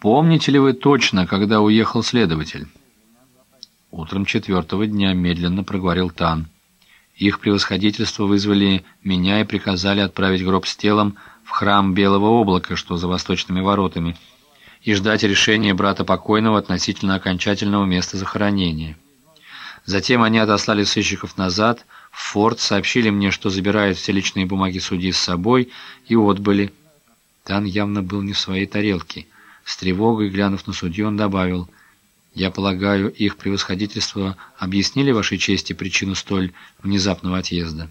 Помните ли вы точно, когда уехал следователь? Утром четвертого дня медленно проговорил Тан. Их превосходительство вызвали меня и приказали отправить гроб с телом в храм Белого облака, что за восточными воротами, и ждать решения брата покойного относительно окончательного места захоронения. Затем они отослали сыщиков назад, в форт, сообщили мне, что забирают все личные бумаги судьи с собой, и отбыли. Тан явно был не в своей тарелке. С тревогой, глянув на судью, он добавил, «Я полагаю, их превосходительство объяснили вашей чести причину столь внезапного отъезда?»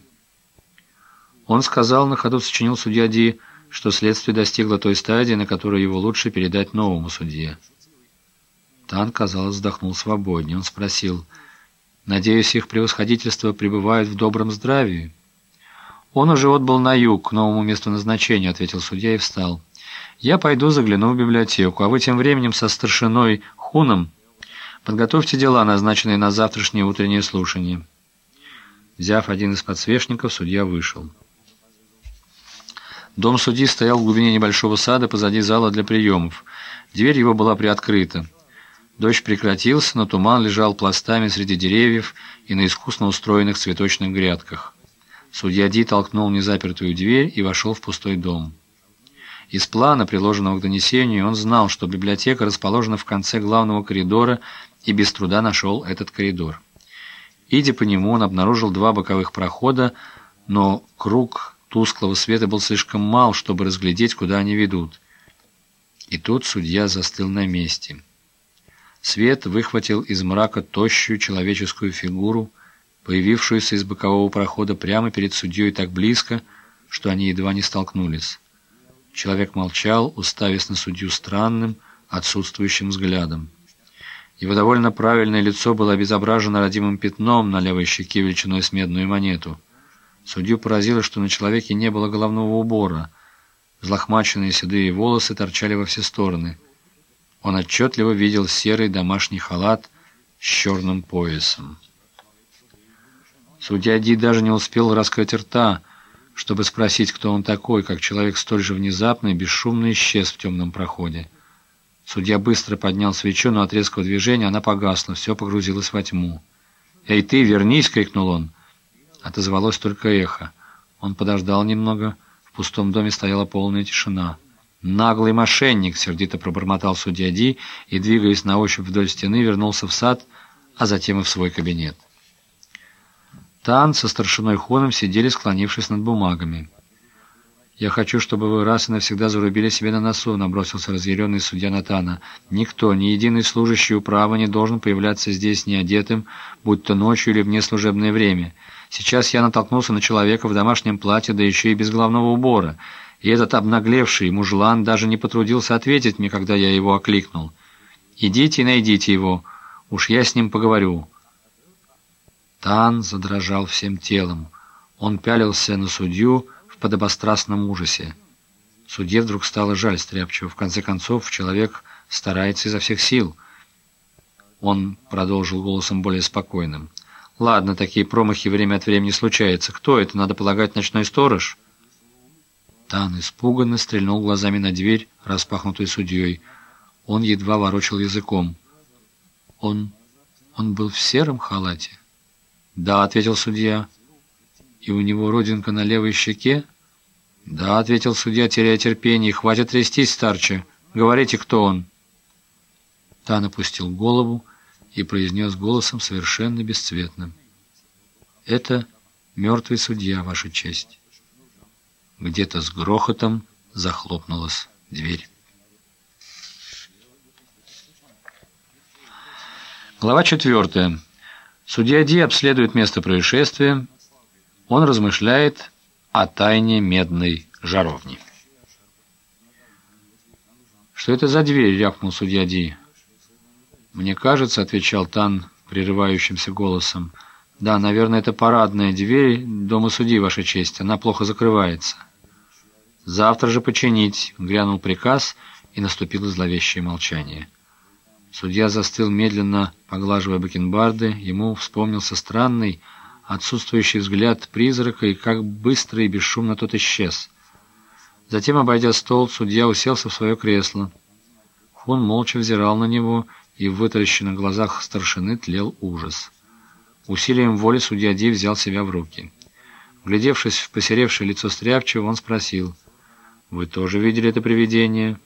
Он сказал, на ходу сочинил судья Ди, что следствие достигло той стадии, на которой его лучше передать новому судье. Тан, казалось, вздохнул свободнее. Он спросил, «Надеюсь, их превосходительство пребывает в добром здравии?» «Он уже отбыл на юг, к новому месту назначения», — ответил судья и встал. «Я пойду загляну в библиотеку, а вы тем временем со старшиной Хуном подготовьте дела, назначенные на завтрашнее утреннее слушание». Взяв один из подсвечников, судья вышел. Дом судьи стоял в глубине небольшого сада позади зала для приемов. Дверь его была приоткрыта. Дождь прекратился, но туман лежал пластами среди деревьев и на искусно устроенных цветочных грядках. Судья Ди толкнул незапертую дверь и вошел в пустой дом. Из плана, приложенного к донесению, он знал, что библиотека расположена в конце главного коридора и без труда нашел этот коридор. Идя по нему, он обнаружил два боковых прохода, но круг тусклого света был слишком мал, чтобы разглядеть, куда они ведут. И тут судья застыл на месте. Свет выхватил из мрака тощую человеческую фигуру, появившуюся из бокового прохода прямо перед судьей так близко, что они едва не столкнулись. Человек молчал, уставясь на судью странным, отсутствующим взглядом. Его довольно правильное лицо было обезображено родимым пятном на левой щеке величиной с медную монету — Судью поразило, что на человеке не было головного убора. Взлохмаченные седые волосы торчали во все стороны. Он отчетливо видел серый домашний халат с черным поясом. Судья Ди даже не успел раскрыть рта, чтобы спросить, кто он такой, как человек столь же внезапно и бесшумно исчез в темном проходе. Судья быстро поднял свечу, но от резкого движения она погасла, все погрузилось во тьму. «Эй, ты, вернись!» — крикнул он. Отозвалось только эхо. Он подождал немного. В пустом доме стояла полная тишина. «Наглый мошенник!» — сердито пробормотал судья Ди и, двигаясь на ощупь вдоль стены, вернулся в сад, а затем и в свой кабинет. Тан со старшиной Хоном сидели, склонившись над бумагами. «Я хочу, чтобы вы раз и навсегда зарубили себе на носу», — набросился разъяренный судья Натана. «Никто, ни единый служащий управа не должен появляться здесь неодетым, будь то ночью или вне служебное время. Сейчас я натолкнулся на человека в домашнем платье, да еще и без головного убора, и этот обнаглевший мужлан даже не потрудился ответить мне, когда я его окликнул. «Идите и найдите его, уж я с ним поговорю». Тан задрожал всем телом. Он пялился на судью, подобострастном ужасе. Судье вдруг стало жаль Стряпчего. В конце концов, человек старается изо всех сил. Он продолжил голосом более спокойным. «Ладно, такие промахи время от времени случаются. Кто это? Надо полагать, ночной сторож?» Тан испуганно стрельнул глазами на дверь, распахнутую судьей. Он едва ворочал языком. «Он... он был в сером халате?» «Да», — ответил судья. «И у него родинка на левой щеке?» «Да», — ответил судья, теряя терпение, — «хватит трястись, старче. Говорите, кто он». Тан опустил голову и произнес голосом совершенно бесцветным. «Это мертвый судья, Ваша честь». Где-то с грохотом захлопнулась дверь. Глава четвертая. Судья Ди обследует место происшествия, он размышляет о тайне медной жаровни. «Что это за дверь?» — рявкнул судья Ди. «Мне кажется», — отвечал Тан прерывающимся голосом, «да, наверное, это парадная дверь дома судьи, Ваша честь. Она плохо закрывается». «Завтра же починить», — грянул приказ, и наступило зловещее молчание. Судья застыл медленно, поглаживая бакенбарды. Ему вспомнился странный, отсутствующий взгляд призрака и как быстро и бесшумно тот исчез. Затем, обойдя стол, судья уселся в свое кресло. Хун молча взирал на него, и в вытаращенных глазах старшины тлел ужас. Усилием воли судья Ди взял себя в руки. Глядевшись в посеревшее лицо Стряпчего, он спросил, «Вы тоже видели это привидение?»